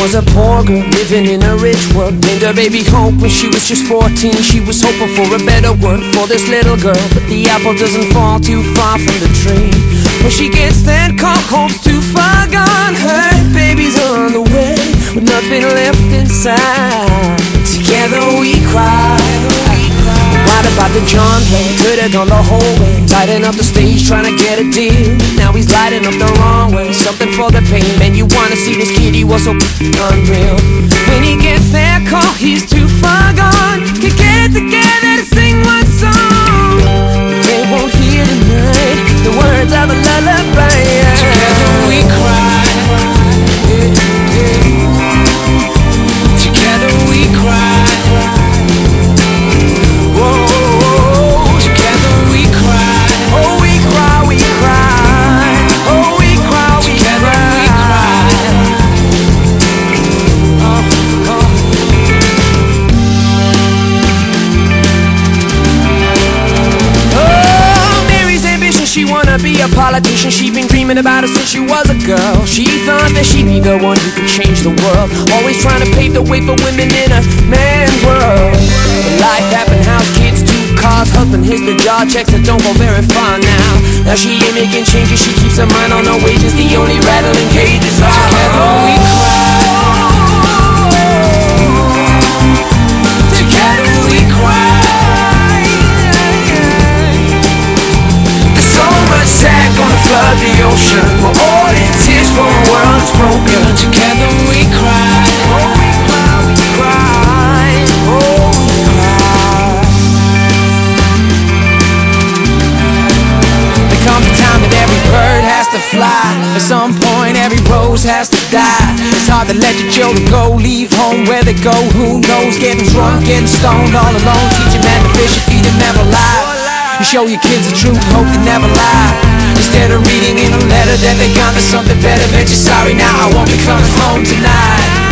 was a poor girl living in a rich world. Named her baby Hope when she was just 14. She was hoping for a better world for this little girl. But the apple doesn't fall too far from the tree. When she gets there, call Hope's too far gone. Her baby's on the way with nothing left inside. The John? Could've gone the whole way. Tighten up the stage, trying to get a deal. Now he's lighting up the wrong way. Something for the pain, man. You wanna see this kid? He was so unreal. When he gets there, call he's wanna be a politician. She been dreaming about it since she was a girl. She thought that she'd be the one who could change the world. Always trying to pave the way for women in a man's world. But life happened, house, kids, two cars, husband hits the job, checks that don't go very far now. Now she ain't making changes, she keeps her mind on her wages. The only rattling cages are Together some point, every rose has to die. It's hard to let your children go, leave home where they go. Who knows? Getting drunk, getting stoned all alone. Teach a man to fish if he didn't never lie. You show your kids the truth, hope they never lie. Instead of reading in a letter that they got, there's something better. Bet you're sorry now, I won't be coming home tonight.